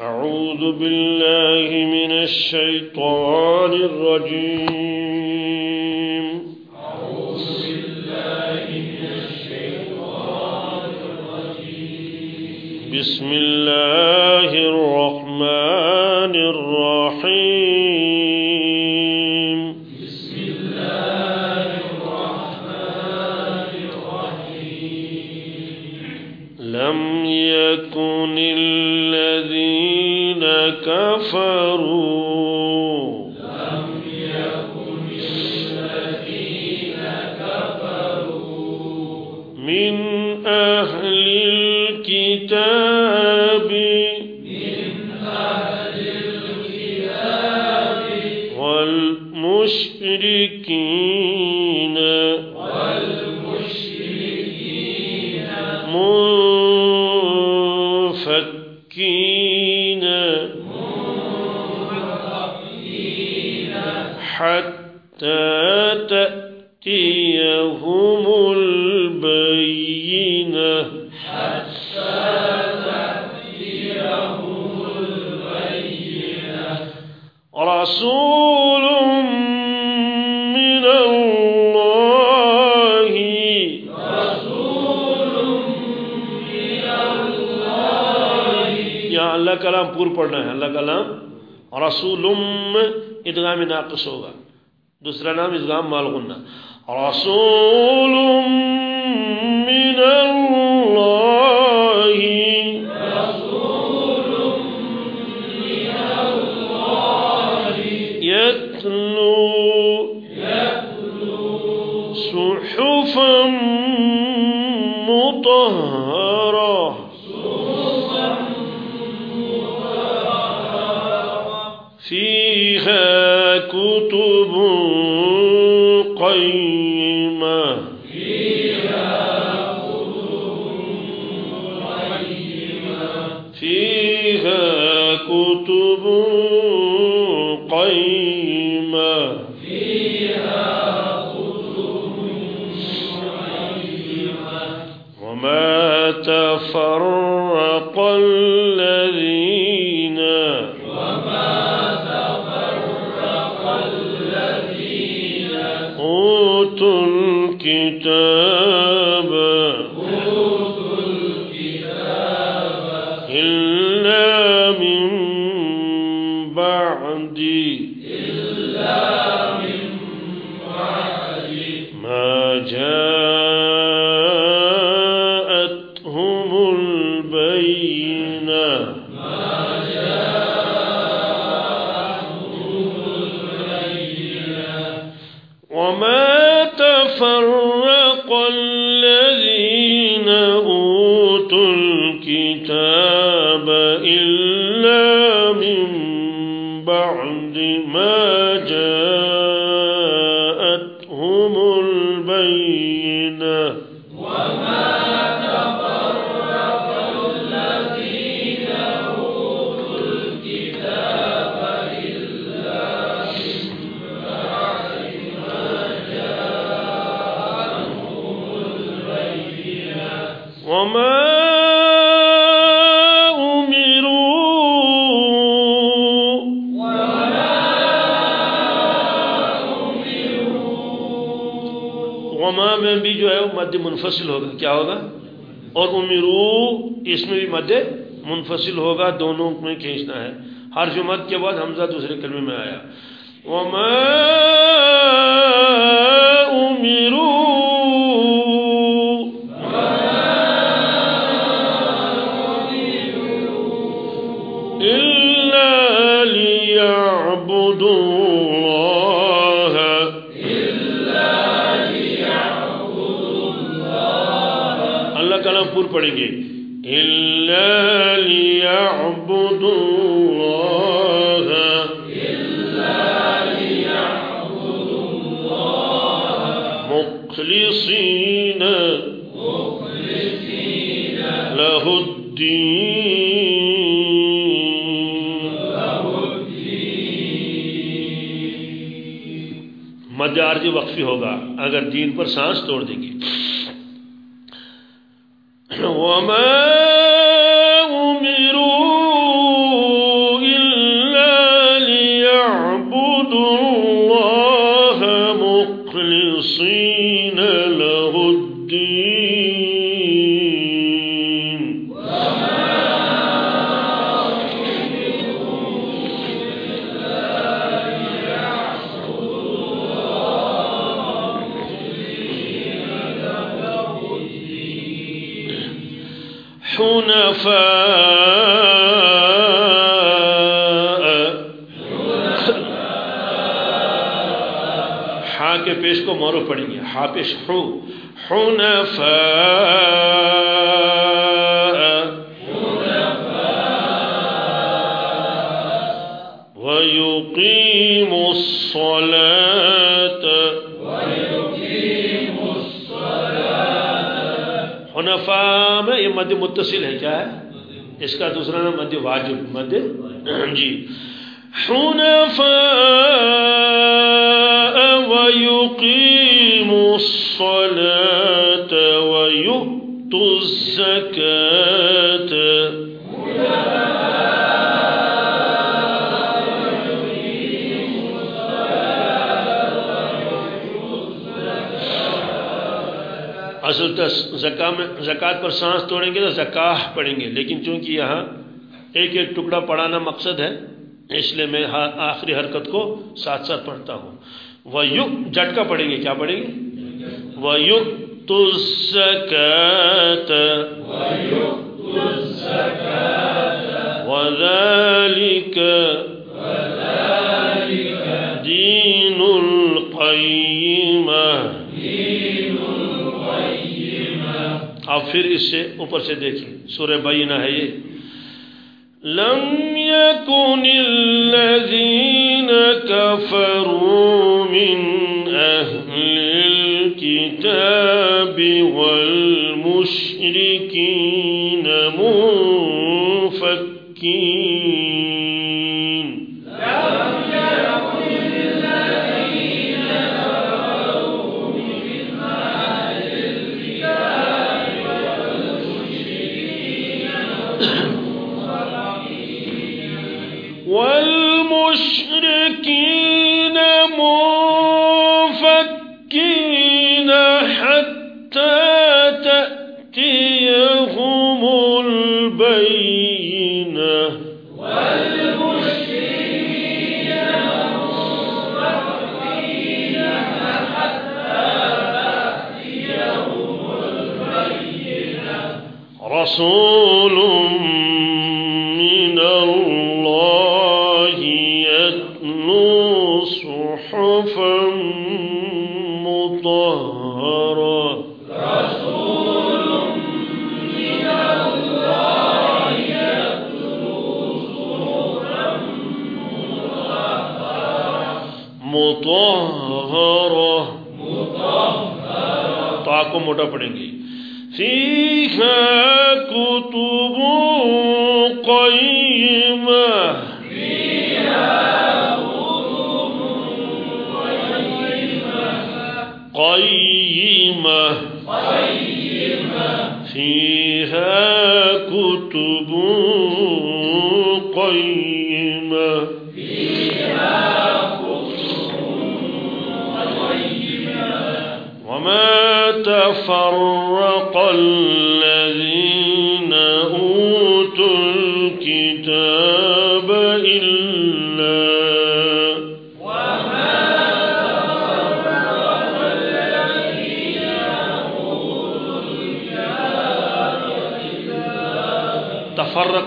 أعوذ بالله من الشيطان الرجيم. أعوذ بالله من الشيطان الرجيم بسم الله الرحمن أهل الكتاب. من أهل الكتاب والمشركين. والمشركين منفكين حتى تأتيهم اللہ کلام پور پڑھنا ہے، اللہ کلام رسولم ادغام ناقص ہوگا۔ دوسرا نام ادغام مالغنہ۔ رسول من اللہ قيمة فيها كتب قيمة. فيها كتب قيمة وما تفرق irmã مد منفصل ہوگا، کیا ہوگا؟ اور امرو اس میں بھی مد منفصل ہوگا، دونوں میں کھینچنا ہے۔ ہر جمعت کے بعد حمزہ دوسرے کلمے میں آیا۔ وما امروا إلا ليعبدوا پور پڑھیں گے۔ إلا مخلصين له الدين۔ مد عارضی جی وقفی ہوگا۔ اگر دین پر سانس توڑ دیں گے۔ ہا کے پیش کو مورو پڑیں گے. ہا پیش ہو حنفاء. مد متصل ہے کیا ہے؟ اس کا دوسرا نام مد واجب مد جی۔ حنفاء ویقیم الصلاة۔ زکا میں زکات پر سانس توڑیں گے تو زکاہ پڑھیں گے۔ لیکن چونکہ یہاں ایک ایک ٹکڑا پڑھانا مقصد ہے، اس لیے میں آخری حرکت کو ساتھ ساتھ پڑھتا ہوں۔ وہ یگ جھٹکا پڑھیں گے۔ کیا پڑھیں گے؟ وہ یگ تو وذلك دين القيمة آپ پھر اس سے اوپر سے دیکھیں سورہ بینہ ہے یہ لم يكن الذين كفروا من أهل الكتاب رسول من الله يتلو صحفا مطهرة. مطهرة. تو آپ کو موٹا پڑیں گی فيها فيهما فيها كتب قيمة وما تفرق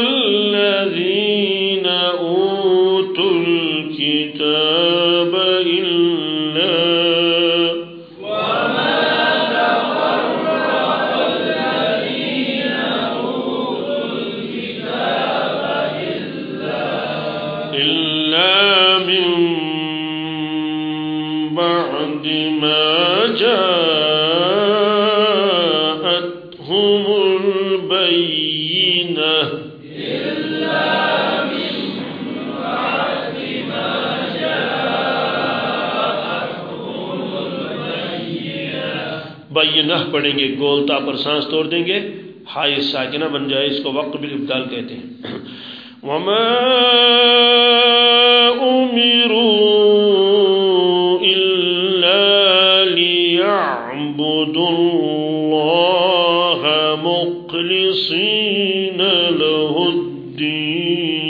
الذين اوتوا الكتاب الا وما تفرق الذين اوتوا الكتاب الا الا من بینہ پڑھیں گے گولتا پر سانس توڑ دیں گے۔ ہائی ساکنہ بن جائے، اس کو وقت بالابدال کہتے ہیں۔ وما أمروا إلا ليعبدوا الله مخلصين له الدين۔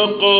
صدق